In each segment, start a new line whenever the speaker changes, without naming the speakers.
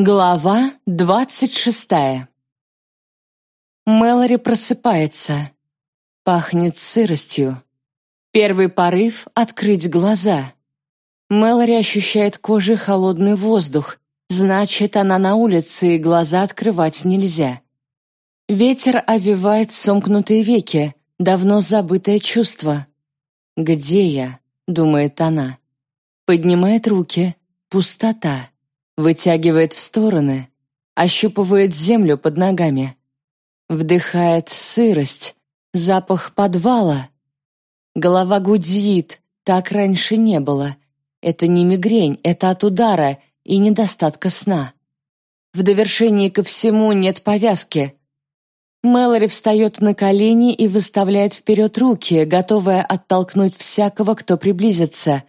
Глава двадцать шестая Мэлори просыпается. Пахнет сыростью. Первый порыв — открыть глаза. Мэлори ощущает кожей холодный воздух. Значит, она на улице, и глаза открывать нельзя. Ветер овивает сомкнутые веки, давно забытое чувство. «Где я?» — думает она. Поднимает руки. Пустота вытягивает в стороны, ощупывает землю под ногами. Вдыхает сырость, запах подвала. Голова гудит, так раньше не было. Это не мигрень, это от удара и недостатка сна. В довершении ко всему нет повязки. Мэлори встает на колени и выставляет вперед руки, готовая оттолкнуть всякого, кто приблизится.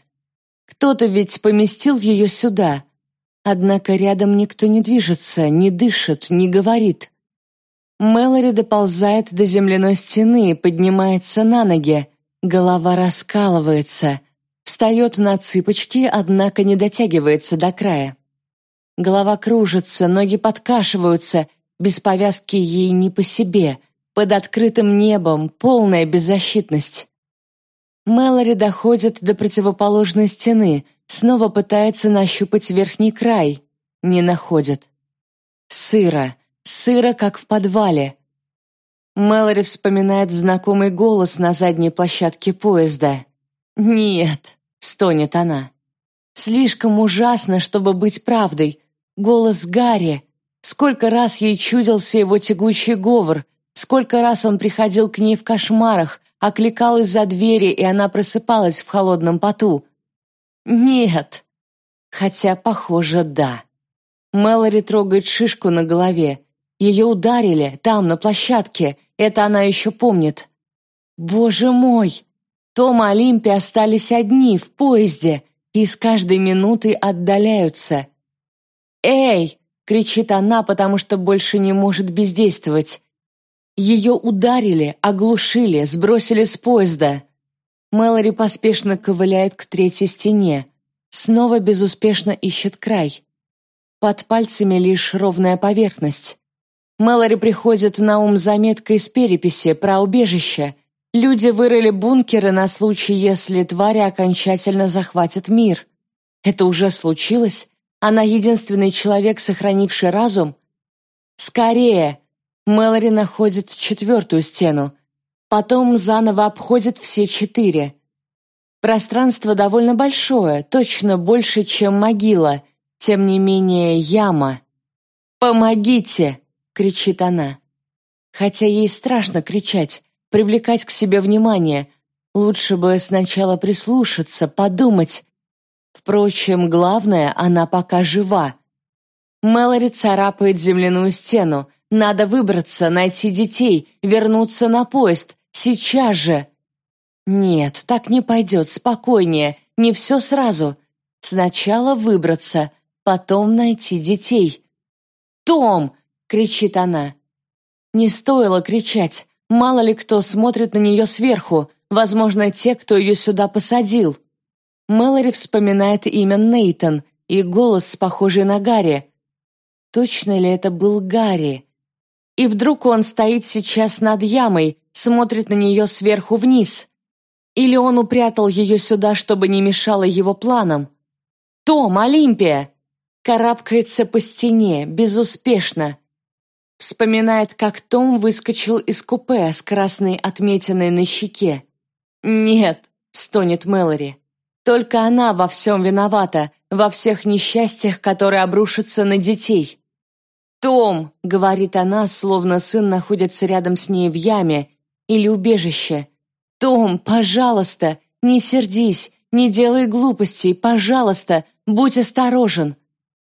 Кто-то ведь поместил ее сюда — Однако рядом никто не движется, не дышит, не говорит. Мэлори доползает до земляной стены, поднимается на ноги. Голова раскалывается. Встает на цыпочки, однако не дотягивается до края. Голова кружится, ноги подкашиваются, без повязки ей не по себе. Под открытым небом полная беззащитность. Мэлори доходит до противоположной стены — Снова пытается нащупать верхний край. Не находит. Сыро. Сыро, как в подвале. Мэлори вспоминает знакомый голос на задней площадке поезда. «Нет», — стонет она. «Слишком ужасно, чтобы быть правдой. Голос Гарри. Сколько раз ей чудился его тягучий говор, сколько раз он приходил к ней в кошмарах, окликал из-за двери, и она просыпалась в холодном поту. «Нет». Хотя, похоже, да. Мэлори трогает шишку на голове. Ее ударили, там, на площадке. Это она еще помнит. Боже мой! Том и Олимпия остались одни, в поезде, и с каждой минутой отдаляются. «Эй!» — кричит она, потому что больше не может бездействовать. Ее ударили, оглушили, сбросили с поезда. Мэлори поспешно ковыляет к третьей стене. Снова безуспешно ищет край. Под пальцами лишь ровная поверхность. Мэлори приходит на ум заметка из переписи про убежище. Люди вырыли бункеры на случай, если твари окончательно захватят мир. Это уже случилось? Она единственный человек, сохранивший разум? Скорее! Мэлори находит четвертую стену. Потом заново обходит все четыре. Пространство довольно большое, точно больше, чем могила, тем не менее яма. «Помогите!» — кричит она. Хотя ей страшно кричать, привлекать к себе внимание. Лучше бы сначала прислушаться, подумать. Впрочем, главное, она пока жива. Мэлори царапает земляную стену. Надо выбраться, найти детей, вернуться на поезд, Сейчас же!» «Нет, так не пойдет, спокойнее, не все сразу. Сначала выбраться, потом найти детей». «Том!» — кричит она. Не стоило кричать. Мало ли кто смотрит на нее сверху, возможно, те, кто ее сюда посадил. Мэлори вспоминает имя Нейтон и голос, похожий на Гарри. Точно ли это был Гарри? И вдруг он стоит сейчас над ямой, смотрит на нее сверху вниз. Или он упрятал ее сюда, чтобы не мешало его планам? «Том, Олимпия!» Карабкается по стене, безуспешно. Вспоминает, как Том выскочил из купе с красной отметиной на щеке. «Нет», — стонет Мэлори. «Только она во всем виновата, во всех несчастьях, которые обрушатся на детей». «Том», — говорит она, словно сын находится рядом с ней в яме, или убежище. Том, пожалуйста, не сердись, не делай глупостей, пожалуйста, будь осторожен.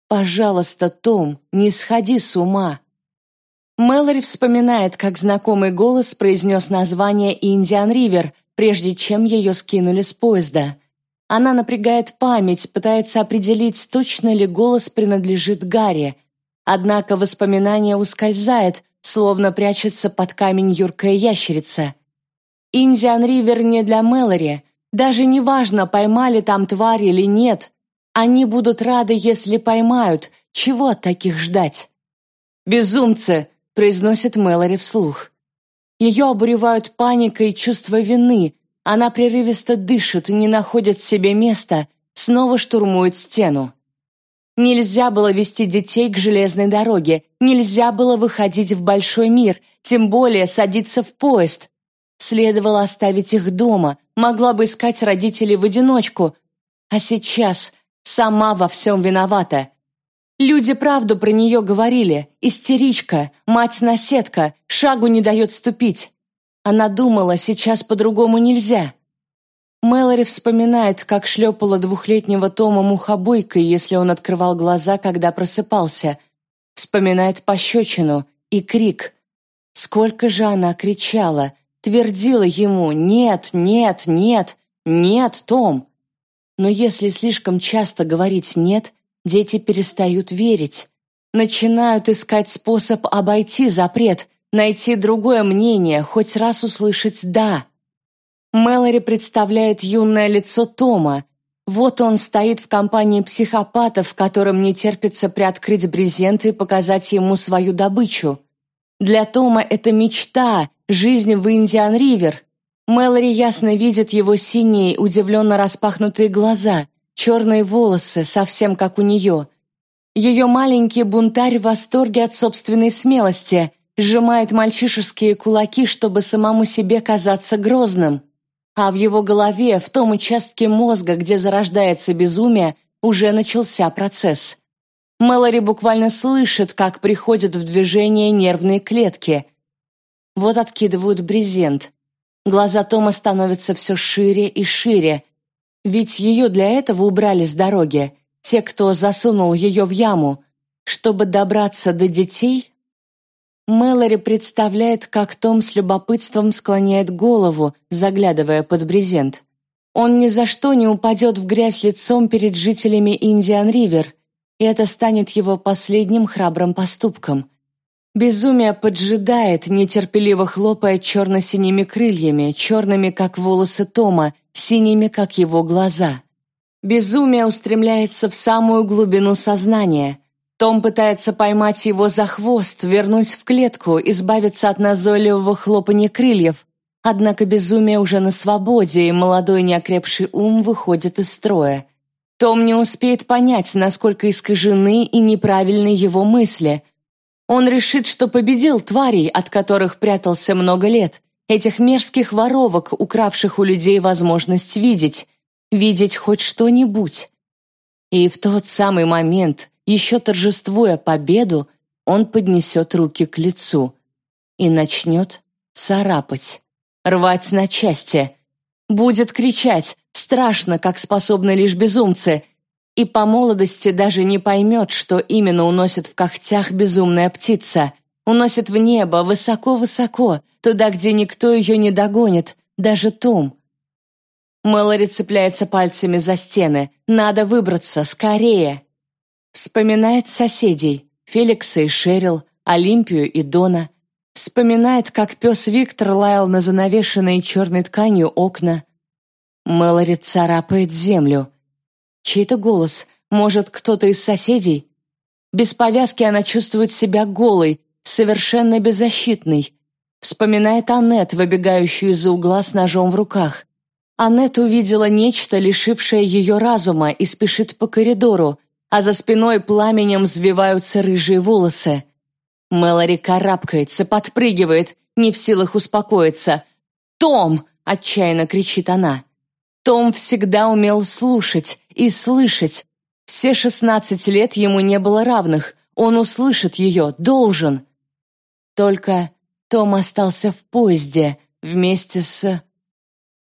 Пожалуйста, Том, не сходи с ума. Мэлори вспоминает, как знакомый голос произнес название «Индиан Ривер», прежде чем ее скинули с поезда. Она напрягает память, пытается определить, точно ли голос принадлежит Гарри. Однако воспоминание ускользает, словно прячется под камень юркая ящерица. Индиан Ривер не для Мэлори, даже не важно, поймали там тварь или нет. Они будут рады, если поймают, Чего от таких ждать? «Безумцы!» — произносит Мэлори вслух. Ее обуревают паника и чувство вины. Она прерывисто дышит, не находит себе места, снова штурмует стену. Нельзя было вести детей к железной дороге, нельзя было выходить в большой мир, тем более садиться в поезд. Следовало оставить их дома, могла бы искать родителей в одиночку. А сейчас сама во всем виновата. Люди правду про нее говорили. Истеричка, мать-наседка, шагу не дает ступить. Она думала, сейчас по-другому нельзя. Мэлори вспоминает, как шлепала двухлетнего Тома мухобойкой, если он открывал глаза, когда просыпался. Вспоминает пощечину и крик. Сколько же она кричала, твердила ему «Нет, нет, нет, нет, Том!» Но если слишком часто говорить «нет», дети перестают верить. Начинают искать способ обойти запрет, найти другое мнение, хоть раз услышать «да». Мэлори представляет юное лицо Тома. Вот он стоит в компании психопатов, которым не терпится приоткрыть брезент и показать ему свою добычу. Для Тома это мечта, жизнь в Индиан-Ривер. Мэлори ясно видит его синие, удивленно распахнутые глаза, черные волосы, совсем как у нее. Ее маленький бунтарь в восторге от собственной смелости, сжимает мальчишеские кулаки, чтобы самому себе казаться грозным. А в его голове, в том участке мозга, где зарождается безумие, уже начался процесс. Мэлори буквально слышит, как приходят в движение нервные клетки. Вот откидывают брезент. Глаза Тома становятся все шире и шире. Ведь ее для этого убрали с дороги. Те, кто засунул ее в яму. Чтобы добраться до детей, Мэлори представляет, как Том с любопытством склоняет голову, заглядывая под брезент. Он ни за что не упадет в грязь лицом перед жителями Индиан-Ривер, и это станет его последним храбрым поступком. Безумие поджидает, нетерпеливо хлопая черно-синими крыльями, черными, как волосы Тома, синими, как его глаза. Безумие устремляется в самую глубину сознания — том пытается поймать его за хвост, вернуть в клетку, избавиться от назойливого хлопания крыльев. Однако безумие уже на свободе, и молодой неокрепший ум выходит из строя. Том не успеет понять, насколько искажены и неправильны его мысли. Он решит, что победил тварей, от которых прятался много лет, этих мерзких воровок, укравших у людей возможность видеть, видеть хоть что-нибудь. И в тот самый момент, еще торжествуя победу, он поднесет руки к лицу и начнет царапать, рвать на части. Будет кричать, страшно, как способны лишь безумцы, и по молодости даже не поймет, что именно уносит в когтях безумная птица. Уносит в небо, высоко-высоко, туда, где никто ее не догонит, даже Том. Мэлори цепляется пальцами за стены. Надо выбраться, скорее. Вспоминает соседей, Феликса и Шерил, Олимпию и Дона. Вспоминает, как пес Виктор лаял на занавешенные черной тканью окна. Мэлори царапает землю. Чей-то голос, может, кто-то из соседей? Без повязки она чувствует себя голой, совершенно беззащитной. Вспоминает Аннет, выбегающую из-за угла с ножом в руках. Аннет увидела нечто, лишившее ее разума, и спешит по коридору, а за спиной пламенем взвиваются рыжие волосы. Мэлори карабкается, подпрыгивает, не в силах успокоиться. «Том!» — отчаянно кричит она. Том всегда умел слушать и слышать. Все шестнадцать лет ему не было равных. Он услышит ее, должен. Только Том остался в поезде вместе с...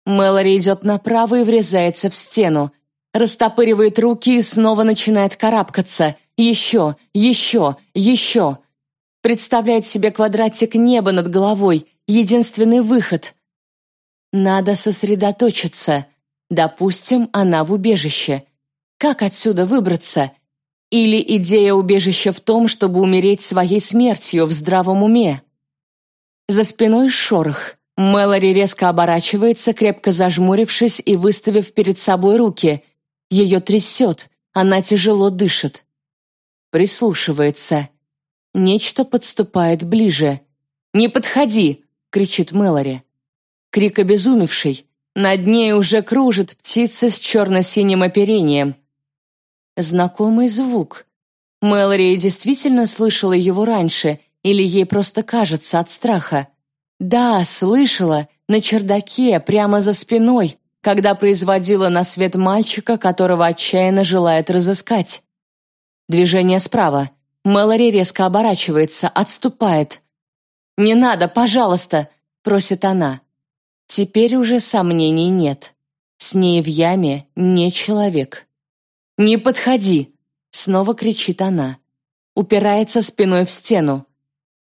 Мэлори идет направо и врезается в стену растопыривает руки и снова начинает карабкаться. Еще, еще, еще. Представляет себе квадратик неба над головой, единственный выход. Надо сосредоточиться. Допустим, она в убежище. Как отсюда выбраться? Или идея убежища в том, чтобы умереть своей смертью в здравом уме? За спиной шорох. Мэлори резко оборачивается, крепко зажмурившись и выставив перед собой руки. Ее трясет, она тяжело дышит. Прислушивается. Нечто подступает ближе. «Не подходи!» — кричит Мэлори. Крик обезумевший. Над ней уже кружит птица с черно-синим оперением. Знакомый звук. Мэлори действительно слышала его раньше, или ей просто кажется от страха. Да, слышала, на чердаке, прямо за спиной, когда производила на свет мальчика, которого отчаянно желает разыскать. Движение справа. Мэлори резко оборачивается, отступает. «Не надо, пожалуйста!» — просит она. Теперь уже сомнений нет. С ней в яме не человек. «Не подходи!» — снова кричит она. Упирается спиной в стену.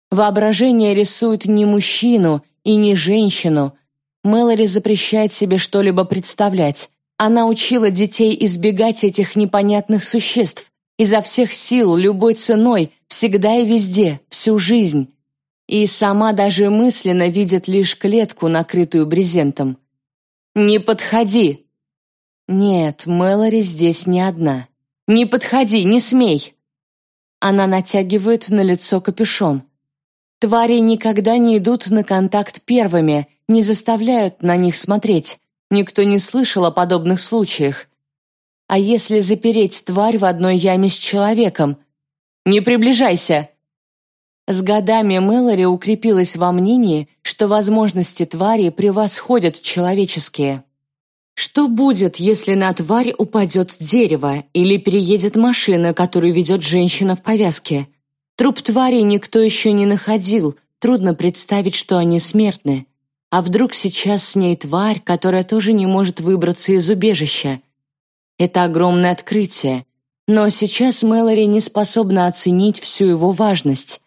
Воображение рисует не мужчину и не женщину. Мэлори запрещает себе что-либо представлять. Она учила детей избегать этих непонятных существ. Изо всех сил, любой ценой, всегда и везде, всю жизнь. И сама даже мысленно видит лишь клетку, накрытую брезентом. «Не подходи!» Нет, Мэлори здесь не одна. «Не подходи, не смей!» Она натягивает на лицо капюшон. Твари никогда не идут на контакт первыми, не заставляют на них смотреть. Никто не слышал о подобных случаях. А если запереть тварь в одной яме с человеком? «Не приближайся!» С годами Мэлори укрепилась во мнении, что возможности твари превосходят человеческие. Что будет, если на тварь упадет дерево или переедет машина, которую ведет женщина в повязке? Труп твари никто еще не находил, трудно представить, что они смертны. А вдруг сейчас с ней тварь, которая тоже не может выбраться из убежища? Это огромное открытие. Но сейчас Мэлори не способна оценить всю его важность.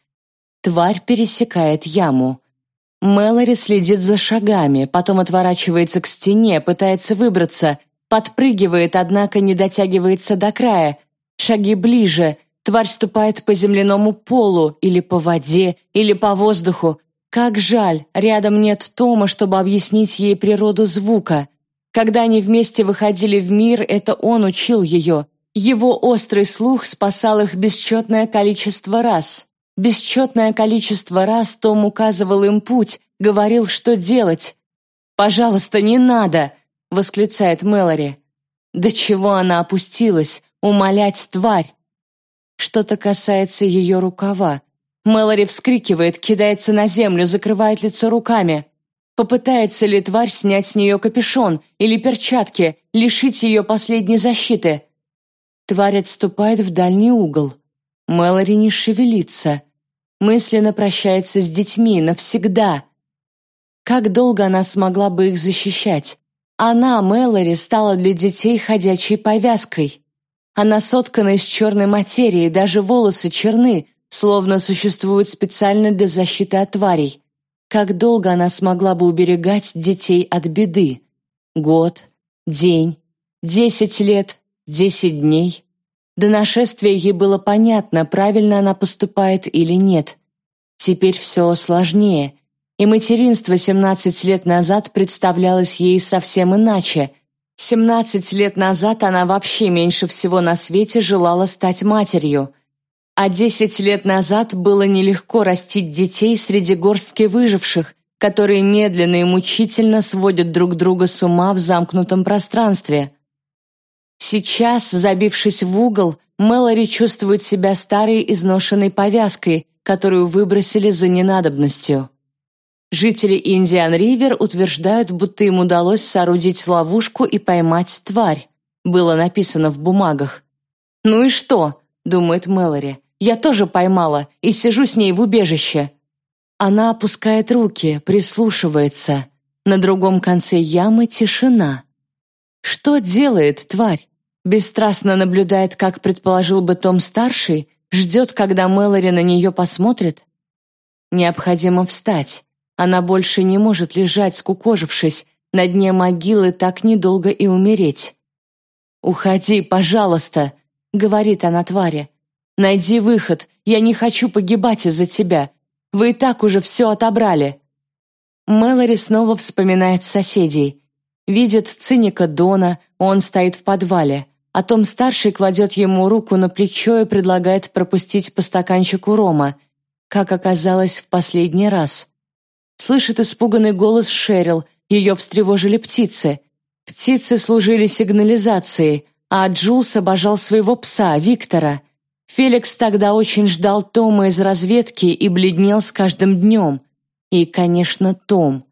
Тварь пересекает яму. Мэлори следит за шагами, потом отворачивается к стене, пытается выбраться, подпрыгивает, однако не дотягивается до края. Шаги ближе, тварь ступает по земляному полу, или по воде, или по воздуху. Как жаль, рядом нет Тома, чтобы объяснить ей природу звука. Когда они вместе выходили в мир, это он учил ее. Его острый слух спасал их бесчетное количество раз. Бесчетное количество раз Том указывал им путь, говорил, что делать. «Пожалуйста, не надо!» — восклицает Мэлори. До чего она опустилась, умолять тварь. Что-то касается ее рукава. Мэлори вскрикивает, кидается на землю, закрывает лицо руками. Попытается ли тварь снять с нее капюшон или перчатки, лишить ее последней защиты? Тварь отступает в дальний угол. Мэлори не шевелится. Мысленно прощается с детьми навсегда. Как долго она смогла бы их защищать? Она, Мэлори, стала для детей ходячей повязкой. Она соткана из черной материи, даже волосы черны, словно существуют специально для защиты от тварей. Как долго она смогла бы уберегать детей от беды? Год, день, десять лет, десять дней. До нашествия ей было понятно, правильно она поступает или нет. Теперь все сложнее, и материнство 17 лет назад представлялось ей совсем иначе. 17 лет назад она вообще меньше всего на свете желала стать матерью – а десять лет назад было нелегко растить детей среди горстки выживших, которые медленно и мучительно сводят друг друга с ума в замкнутом пространстве. Сейчас, забившись в угол, Мэлори чувствует себя старой изношенной повязкой, которую выбросили за ненадобностью. Жители Индиан-Ривер утверждают, будто им удалось соорудить ловушку и поймать тварь. Было написано в бумагах. «Ну и что?» — думает Мэлори. Я тоже поймала и сижу с ней в убежище. Она опускает руки, прислушивается. На другом конце ямы тишина. Что делает тварь? Бесстрастно наблюдает, как предположил бы Том-старший, ждет, когда Мэлори на нее посмотрит. Необходимо встать. Она больше не может лежать, скукожившись, на дне могилы так недолго и умереть. «Уходи, пожалуйста», — говорит она твари. Найди выход. Я не хочу погибать из-за тебя. Вы и так уже все отобрали». Мэлори снова вспоминает соседей. Видит циника Дона, он стоит в подвале. а Том-старший кладет ему руку на плечо и предлагает пропустить по стаканчику рома, как оказалось в последний раз. Слышит испуганный голос Шерил, ее встревожили птицы. Птицы служили сигнализацией, а Джулс обожал своего пса, Виктора. Феликс тогда очень ждал Тома из разведки и бледнел с каждым днем. И, конечно, Том.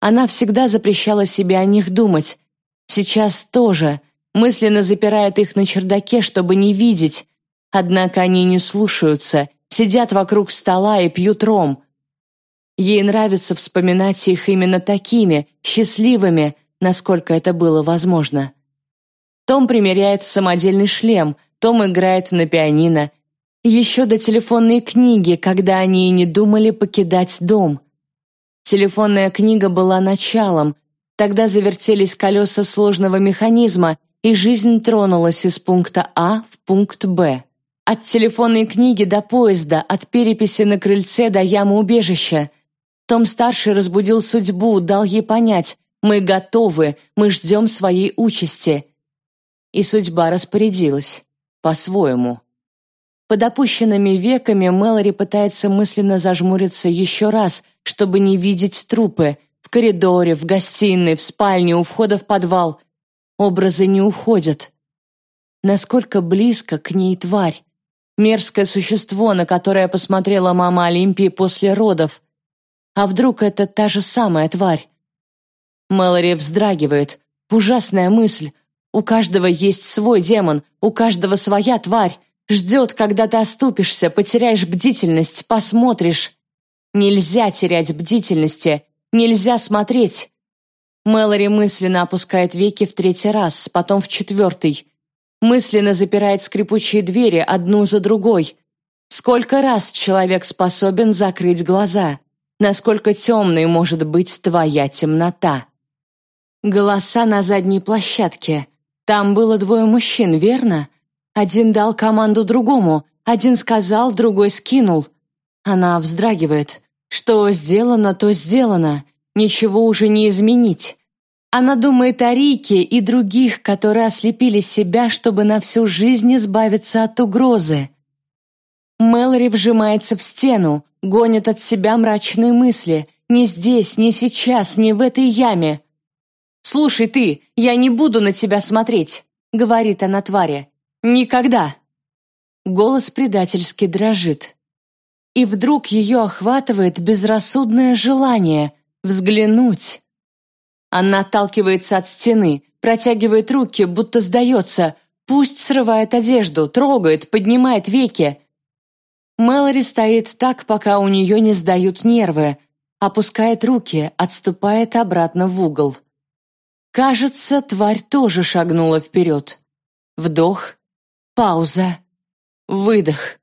Она всегда запрещала себе о них думать. Сейчас тоже, мысленно запирает их на чердаке, чтобы не видеть. Однако они не слушаются, сидят вокруг стола и пьют ром. Ей нравится вспоминать их именно такими, счастливыми, насколько это было возможно. Том примеряет самодельный шлем, Том играет на пианино. Еще до телефонной книги, когда они и не думали покидать дом. Телефонная книга была началом, тогда завертелись колеса сложного механизма, и жизнь тронулась из пункта А в пункт Б. От телефонной книги до поезда, от переписи на крыльце до ямы убежища. Том-старший разбудил судьбу, дал ей понять, мы готовы, мы ждем своей участи. И судьба распорядилась. По-своему. Под опущенными веками Мэлори пытается мысленно зажмуриться еще раз, чтобы не видеть трупы. В коридоре, в гостиной, в спальне, у входа в подвал. Образы не уходят. Насколько близко к ней тварь. Мерзкое существо, на которое посмотрела мама Олимпии после родов. А вдруг это та же самая тварь? Мэлори вздрагивает. Ужасная мысль. У каждого есть свой демон, у каждого своя тварь. Ждет, когда ты оступишься, потеряешь бдительность, посмотришь. Нельзя терять бдительности, нельзя смотреть. Мэлори мысленно опускает веки в третий раз, потом в четвертый. Мысленно запирает скрипучие двери одну за другой. Сколько раз человек способен закрыть глаза? Насколько темной может быть твоя темнота. Голоса на задней площадке. Там было двое мужчин, верно? Один дал команду другому, один сказал, другой скинул. Она вздрагивает. Что сделано, то сделано. Ничего уже не изменить. Она думает о Рике и других, которые ослепили себя, чтобы на всю жизнь избавиться от угрозы. Мэлори вжимается в стену, гонит от себя мрачные мысли. «Не здесь, не сейчас, не в этой яме». «Слушай ты, я не буду на тебя смотреть», — говорит она твари. «Никогда». Голос предательски дрожит. И вдруг ее охватывает безрассудное желание взглянуть. Она отталкивается от стены, протягивает руки, будто сдается, пусть срывает одежду, трогает, поднимает веки. Мэлори стоит так, пока у нее не сдают нервы, опускает руки, отступает обратно в угол. Кажется, тварь тоже шагнула вперед. Вдох, пауза, выдох.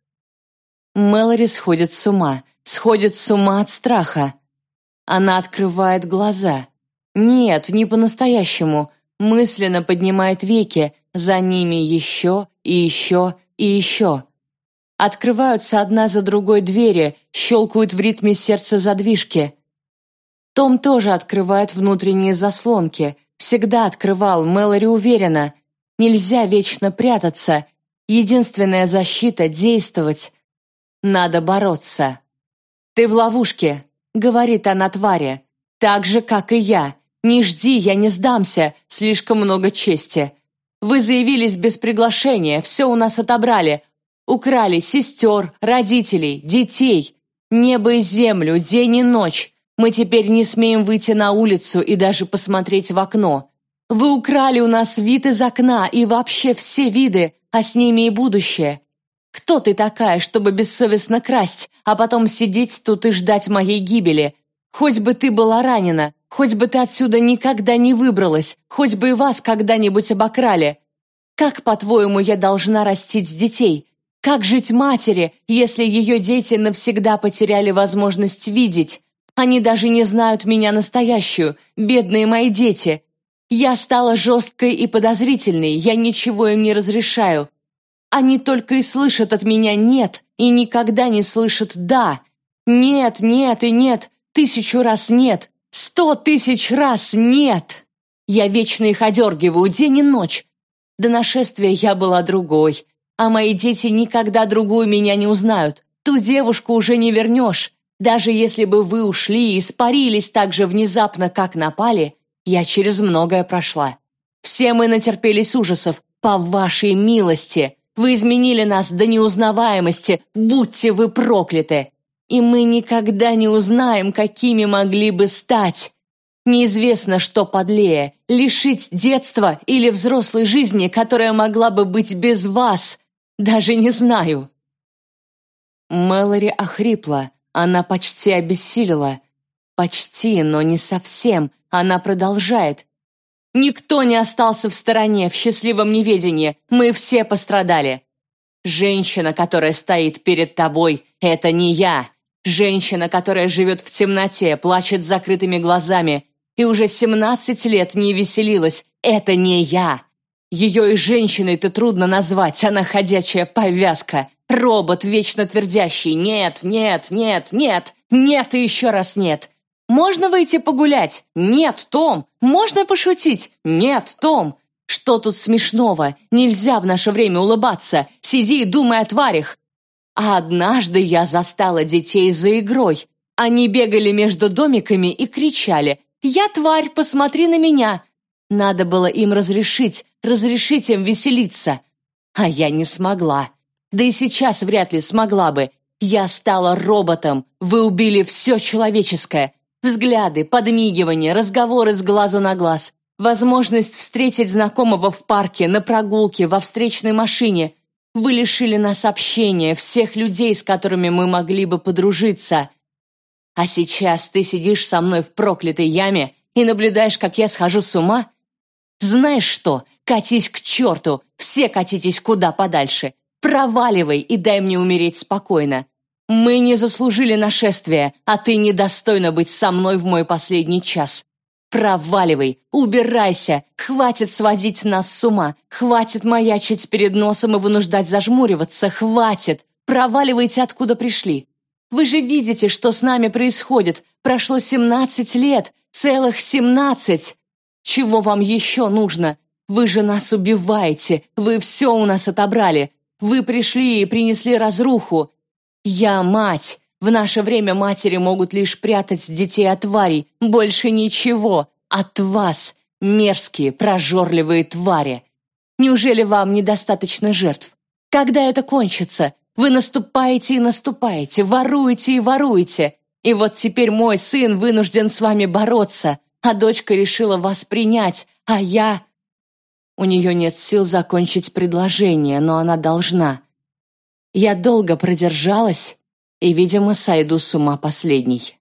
Мэлори сходит с ума, сходит с ума от страха. Она открывает глаза. Нет, не по-настоящему. Мысленно поднимает веки, за ними еще и еще и еще. Открываются одна за другой двери, щелкают в ритме сердца задвижки. Том тоже открывает внутренние заслонки. Всегда открывал, Мэлори уверена. Нельзя вечно прятаться. Единственная защита — действовать. Надо бороться. «Ты в ловушке», — говорит она твари. «Так же, как и я. Не жди, я не сдамся. Слишком много чести. Вы заявились без приглашения, все у нас отобрали. Украли сестер, родителей, детей. Небо и землю, день и ночь. Мы теперь не смеем выйти на улицу и даже посмотреть в окно. Вы украли у нас вид из окна и вообще все виды, а с ними и будущее. Кто ты такая, чтобы бессовестно красть, а потом сидеть тут и ждать моей гибели? Хоть бы ты была ранена, хоть бы ты отсюда никогда не выбралась, хоть бы и вас когда-нибудь обокрали. Как, по-твоему, я должна растить детей? Как жить матери, если ее дети навсегда потеряли возможность видеть? Они даже не знают меня настоящую, бедные мои дети. Я стала жесткой и подозрительной, я ничего им не разрешаю. Они только и слышат от меня «нет» и никогда не слышат «да». Нет, нет и нет, тысячу раз нет, сто тысяч раз нет. Я вечно их одергиваю день и ночь. До нашествия я была другой, а мои дети никогда другую меня не узнают. Ту девушку уже не вернешь. Даже если бы вы ушли и испарились так же внезапно, как напали, я через многое прошла. Все мы натерпелись ужасов, по вашей милости. Вы изменили нас до неузнаваемости, будьте вы прокляты. И мы никогда не узнаем, какими могли бы стать. Неизвестно, что подлее – лишить детства или взрослой жизни, которая могла бы быть без вас. Даже не знаю. Мэлори охрипла, она почти обессилила. Почти, но не совсем. Она продолжает. Никто не остался в стороне, в счастливом неведении. Мы все пострадали. Женщина, которая стоит перед тобой, это не я. Женщина, которая живет в темноте, плачет закрытыми глазами и уже семнадцать лет не веселилась, это не я. Ее и женщиной-то трудно назвать, она ходячая повязка. Робот, вечно твердящий «нет, нет, нет, нет, нет и еще раз нет». «Можно выйти погулять?» «Нет, Том!» «Можно пошутить?» «Нет, Том!» «Что тут смешного? Нельзя в наше время улыбаться. Сиди и думай о тварях». А однажды я застала детей за игрой. Они бегали между домиками и кричали «Я тварь, посмотри на меня!» Надо было им разрешить, разрешить им веселиться. А я не смогла. Да и сейчас вряд ли смогла бы. Я стала роботом. Вы убили все человеческое. Взгляды, подмигивания, разговоры с глазу на глаз. Возможность встретить знакомого в парке, на прогулке, во встречной машине. Вы лишили нас общения, всех людей, с которыми мы могли бы подружиться. А сейчас ты сидишь со мной в проклятой яме и наблюдаешь, как я схожу с ума? Знаешь что? Катись к черту! Все катитесь куда подальше! Проваливай и дай мне умереть спокойно. Мы не заслужили нашествия, а ты недостойна быть со мной в мой последний час. Проваливай, убирайся, хватит сводить нас с ума, хватит маячить перед носом и вынуждать зажмуриваться, хватит. Проваливайте, откуда пришли. Вы же видите, что с нами происходит. Прошло семнадцать лет, целых семнадцать. Чего вам еще нужно? Вы же нас убиваете, вы все у нас отобрали. Вы пришли и принесли разруху. Я мать. В наше время матери могут лишь прятать детей от тварей. Больше ничего. От вас, мерзкие, прожорливые твари. Неужели вам недостаточно жертв? Когда это кончится? Вы наступаете и наступаете, воруете и воруете. И вот теперь мой сын вынужден с вами бороться, а дочка решила вас принять, а я... У нее нет сил закончить предложение, но она должна. Я долго продержалась и, видимо, сойду с ума последней.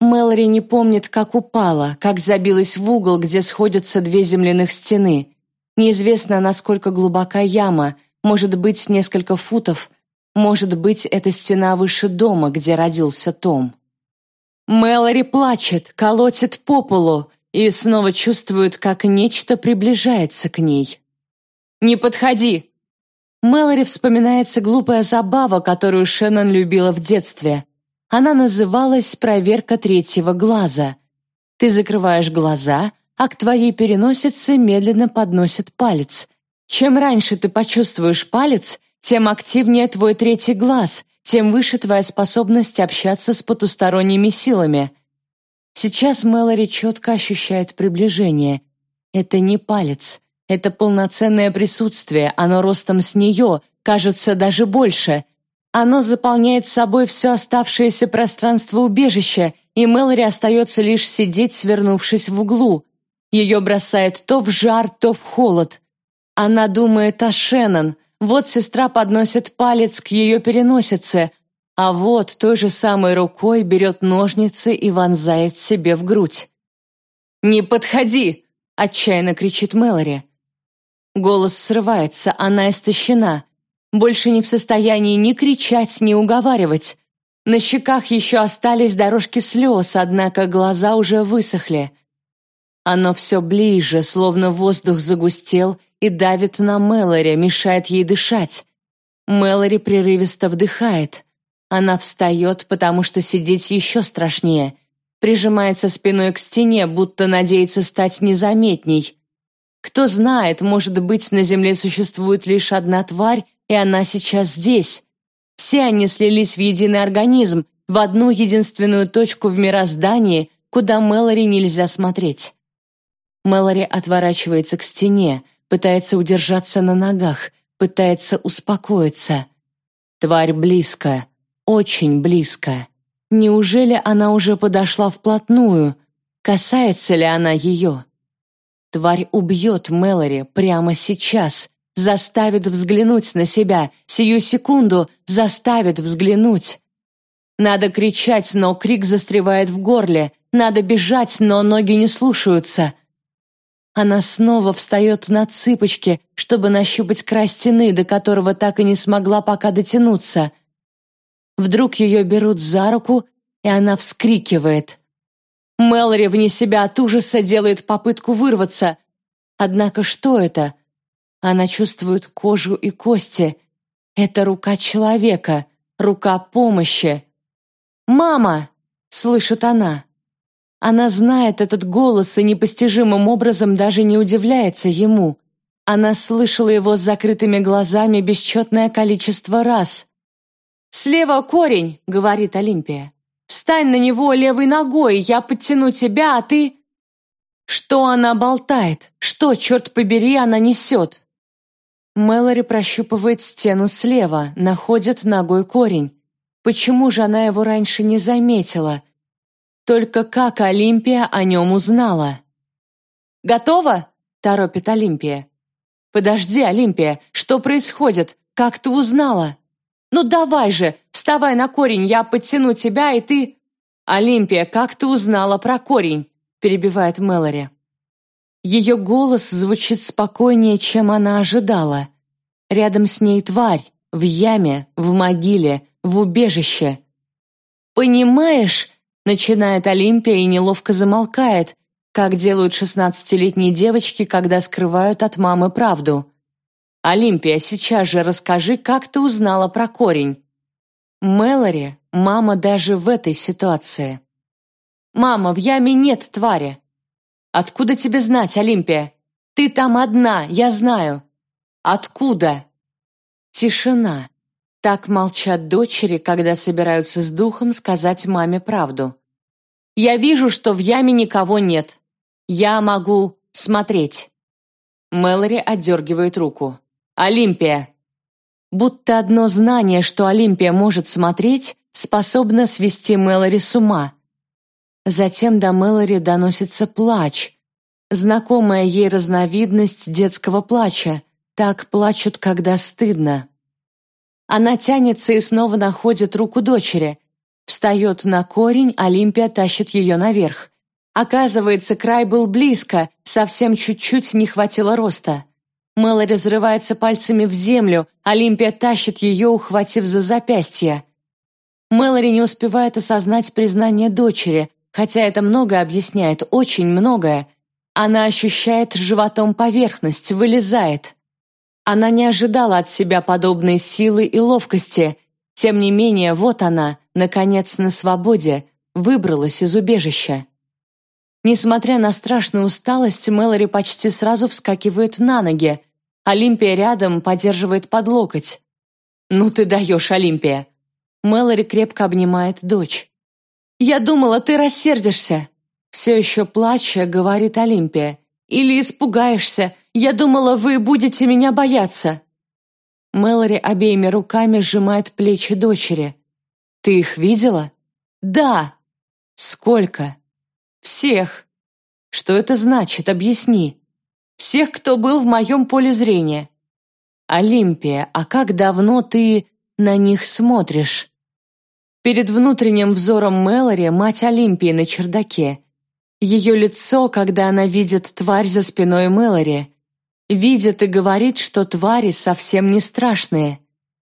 Мэлори не помнит, как упала, как забилась в угол, где сходятся две земляных стены. Неизвестно, насколько глубока яма, может быть, несколько футов, может быть, это стена выше дома, где родился Том. Мэлори плачет, колотит по полу, и снова чувствует, как нечто приближается к ней. «Не подходи!» Мэлори вспоминается глупая забава, которую Шеннон любила в детстве. Она называлась «проверка третьего глаза». Ты закрываешь глаза, а к твоей переносице медленно подносят палец. Чем раньше ты почувствуешь палец, тем активнее твой третий глаз, тем выше твоя способность общаться с потусторонними силами – Сейчас Мэлори четко ощущает приближение. Это не палец. Это полноценное присутствие, оно ростом с нее, кажется, даже больше. Оно заполняет собой все оставшееся пространство убежища, и Мэлори остается лишь сидеть, свернувшись в углу. Ее бросает то в жар, то в холод. Она думает о Шеннон. Вот сестра подносит палец к ее переносице, а вот той же самой рукой берет ножницы и вонзает себе в грудь. «Не подходи!» — отчаянно кричит Мэлори. Голос срывается, она истощена. Больше не в состоянии ни кричать, ни уговаривать. На щеках еще остались дорожки слез, однако глаза уже высохли. Оно все ближе, словно воздух загустел и давит на Мэлори, мешает ей дышать. Мэлори прерывисто вдыхает. Она встает, потому что сидеть еще страшнее. Прижимается спиной к стене, будто надеется стать незаметней. Кто знает, может быть, на Земле существует лишь одна тварь, и она сейчас здесь. Все они слились в единый организм, в одну единственную точку в мироздании, куда Мэлори нельзя смотреть. Мэлори отворачивается к стене, пытается удержаться на ногах, пытается успокоиться. Тварь близко, очень близко. Неужели она уже подошла вплотную? Касается ли она ее? Тварь убьет Мэлори прямо сейчас, заставит взглянуть на себя, сию секунду заставит взглянуть. Надо кричать, но крик застревает в горле, надо бежать, но ноги не слушаются. Она снова встает на цыпочки, чтобы нащупать край стены, до которого так и не смогла пока дотянуться. Вдруг ее берут за руку, и она вскрикивает. Мэлори вне себя от ужаса делает попытку вырваться. Однако что это? Она чувствует кожу и кости. Это рука человека, рука помощи. «Мама!» — слышит она. Она знает этот голос и непостижимым образом даже не удивляется ему. Она слышала его с закрытыми глазами бесчетное количество раз. «Слева корень», — говорит Олимпия. «Встань на него левой ногой, я подтяну тебя, а ты...» Что она болтает? Что, черт побери, она несет? Мэлори прощупывает стену слева, находит ногой корень. Почему же она его раньше не заметила? Только как Олимпия о нем узнала? «Готова?» — торопит Олимпия. «Подожди, Олимпия, что происходит? Как ты узнала?» «Ну давай же, вставай на корень, я подтяну тебя, и ты...» «Олимпия, как ты узнала про корень?» — перебивает Мэлори. Ее голос звучит спокойнее, чем она ожидала. Рядом с ней тварь, в яме, в могиле, в убежище. «Понимаешь, Начинает Олимпия и неловко замолкает, как делают шестнадцатилетние девочки, когда скрывают от мамы правду. «Олимпия, сейчас же расскажи, как ты узнала про корень?» Мэлори, мама даже в этой ситуации. «Мама, в яме нет твари!» «Откуда тебе знать, Олимпия? Ты там одна, я знаю!» «Откуда?» Тишина. Так молчат дочери, когда собираются с духом сказать маме правду. «Я вижу, что в яме никого нет. Я могу смотреть». Мэлори отдергивает руку. «Олимпия!» Будто одно знание, что Олимпия может смотреть, способно свести Мэлори с ума. Затем до Мэлори доносится плач. Знакомая ей разновидность детского плача. Так плачут, когда стыдно. Она тянется и снова находит руку дочери. Встает на корень, Олимпия тащит ее наверх. Оказывается, край был близко, совсем чуть-чуть не хватило роста. Мэлори разрывается пальцами в землю, Олимпия тащит ее, ухватив за запястье. Мэлори не успевает осознать признание дочери, хотя это многое объясняет, очень многое. Она ощущает животом поверхность, вылезает. Она не ожидала от себя подобной силы и ловкости. Тем не менее, вот она, наконец, на свободе, выбралась из убежища. Несмотря на страшную усталость, Мэлори почти сразу вскакивает на ноги. Олимпия рядом поддерживает под локоть. «Ну ты даешь, Олимпия!» Мэлори крепко обнимает дочь. «Я думала, ты рассердишься!» Все еще плача, говорит Олимпия. «Или испугаешься, я думала, вы будете меня бояться». Мэлори обеими руками сжимает плечи дочери. «Ты их видела?» «Да». «Сколько?» «Всех». «Что это значит? Объясни». «Всех, кто был в моем поле зрения». «Олимпия, а как давно ты на них смотришь?» Перед внутренним взором Мэлори мать Олимпии на чердаке. Ее лицо, когда она видит тварь за спиной Мэлори. Видит и говорит, что твари совсем не страшные.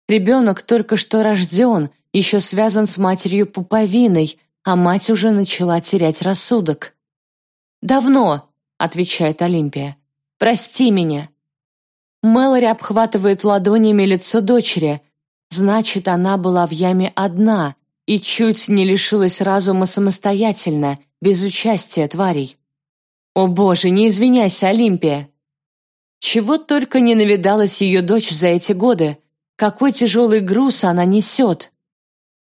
Ребенок только что рожден, еще связан с матерью пуповиной, а мать уже начала терять рассудок. «Давно», — отвечает Олимпия. «Прости меня». Мэлори обхватывает ладонями лицо дочери. Значит, она была в яме одна и чуть не лишилась разума самостоятельно, без участия тварей. «О боже, не извиняйся, Олимпия!» Чего только не навидалась ее дочь за эти годы. Какой тяжелый груз она несет.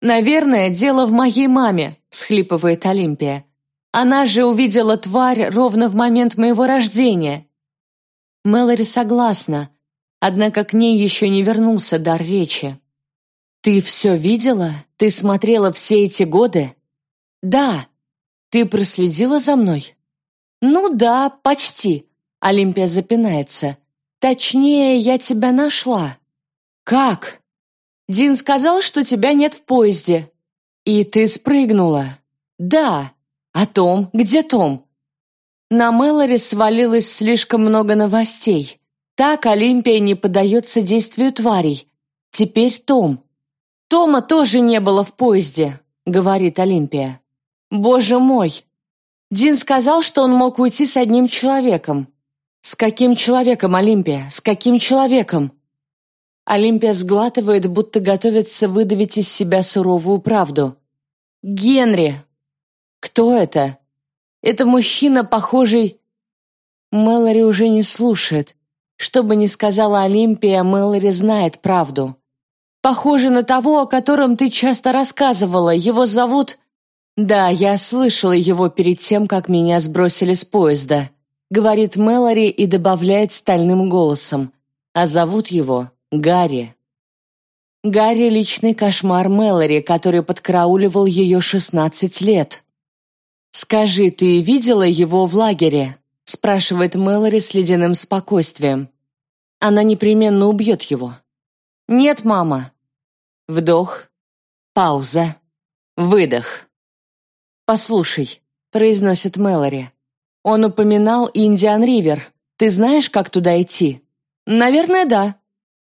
«Наверное, дело в моей маме», — всхлипывает Олимпия. «Она же увидела тварь ровно в момент моего рождения». Мэлори согласна, однако к ней еще не вернулся дар речи. «Ты все видела? Ты смотрела все эти годы?» «Да». «Ты проследила за мной?» «Ну да, почти», — Олимпия запинается. «Точнее, я тебя нашла». «Как?» «Дин сказал, что тебя нет в поезде». «И ты спрыгнула?» «Да». «А Том? Где Том?» На Мэлори свалилось слишком много новостей. Так Олимпия не поддается действию тварей. Теперь Том. «Тома тоже не было в поезде», — говорит Олимпия. «Боже мой!» Дин сказал, что он мог уйти с одним человеком. «С каким человеком, Олимпия? С каким человеком?» Олимпия сглатывает, будто готовится выдавить из себя суровую правду. «Генри!» «Кто это?» «Это мужчина, похожий...» Мэлори уже не слушает. Что бы ни сказала Олимпия, Мэлори знает правду. «Похоже на того, о котором ты часто рассказывала. Его зовут...» «Да, я слышала его перед тем, как меня сбросили с поезда», говорит Мэлори и добавляет стальным голосом. «А зовут его Гарри». Гарри — личный кошмар Мэлори, который подкрауливал ее шестнадцать лет. «Скажи, ты видела его в лагере?» спрашивает Мэлори с ледяным спокойствием. Она непременно убьет его. «Нет, мама». Вдох. Пауза. Выдох. «Послушай», — произносит Мэлори. «Он упоминал Индиан Ривер. Ты знаешь, как туда идти?» «Наверное, да».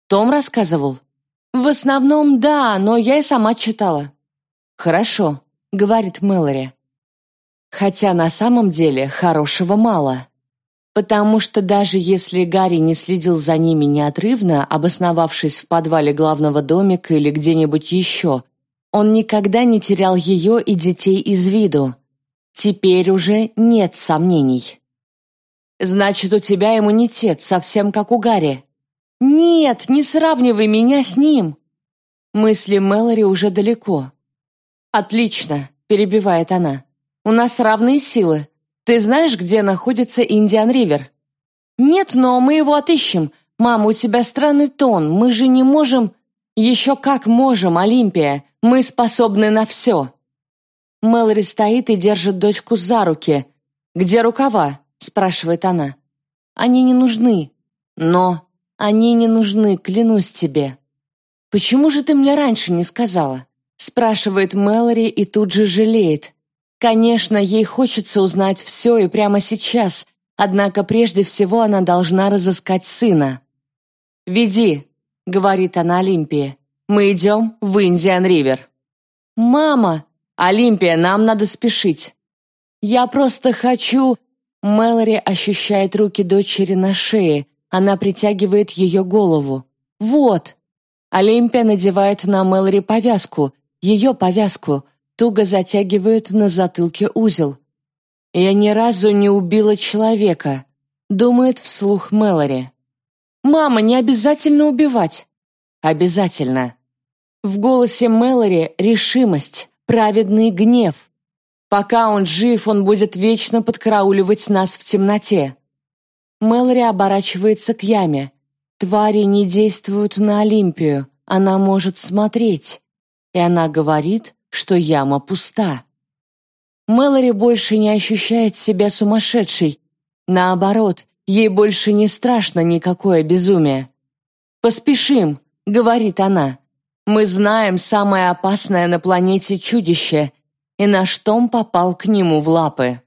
Том рассказывал. «В основном, да, но я и сама читала». «Хорошо», — говорит Мэлори. Хотя на самом деле хорошего мало. Потому что даже если Гарри не следил за ними неотрывно, обосновавшись в подвале главного домика или где-нибудь еще, он никогда не терял ее и детей из виду. Теперь уже нет сомнений. «Значит, у тебя иммунитет, совсем как у Гарри». «Нет, не сравнивай меня с ним!» Мысли Мэлори уже далеко. «Отлично», — перебивает она. «У нас равные силы. Ты знаешь, где находится Индиан Ривер?» «Нет, но мы его отыщем. Мама, у тебя странный тон. Мы же не можем...» «Еще как можем, Олимпия. Мы способны на все!» Мэлори стоит и держит дочку за руки. «Где рукава?» — спрашивает она. «Они не нужны. Но они не нужны, клянусь тебе». «Почему же ты мне раньше не сказала?» — спрашивает Мэлори и тут же жалеет. Конечно, ей хочется узнать все и прямо сейчас, однако прежде всего она должна разыскать сына. «Веди», — говорит она Олимпии. Мы идем в Индиан-Ривер». «Мама!» «Олимпия, нам надо спешить». «Я просто хочу...» Мэлори ощущает руки дочери на шее. Она притягивает ее голову. «Вот!» Олимпия надевает на Мэлори повязку, ее повязку, туго затягивает на затылке узел. «Я ни разу не убила человека», — думает вслух Мэлори. «Мама, не обязательно убивать». «Обязательно», в голосе Мэлори решимость, праведный гнев. Пока он жив, он будет вечно подкрауливать нас в темноте. Мэлори оборачивается к яме. Твари не действуют на Олимпию, она может смотреть. И она говорит, что яма пуста. Мэлори больше не ощущает себя сумасшедшей. Наоборот, ей больше не страшно никакое безумие. «Поспешим», — говорит она. Мы знаем самое опасное на планете чудище, и наш Том попал к нему в лапы.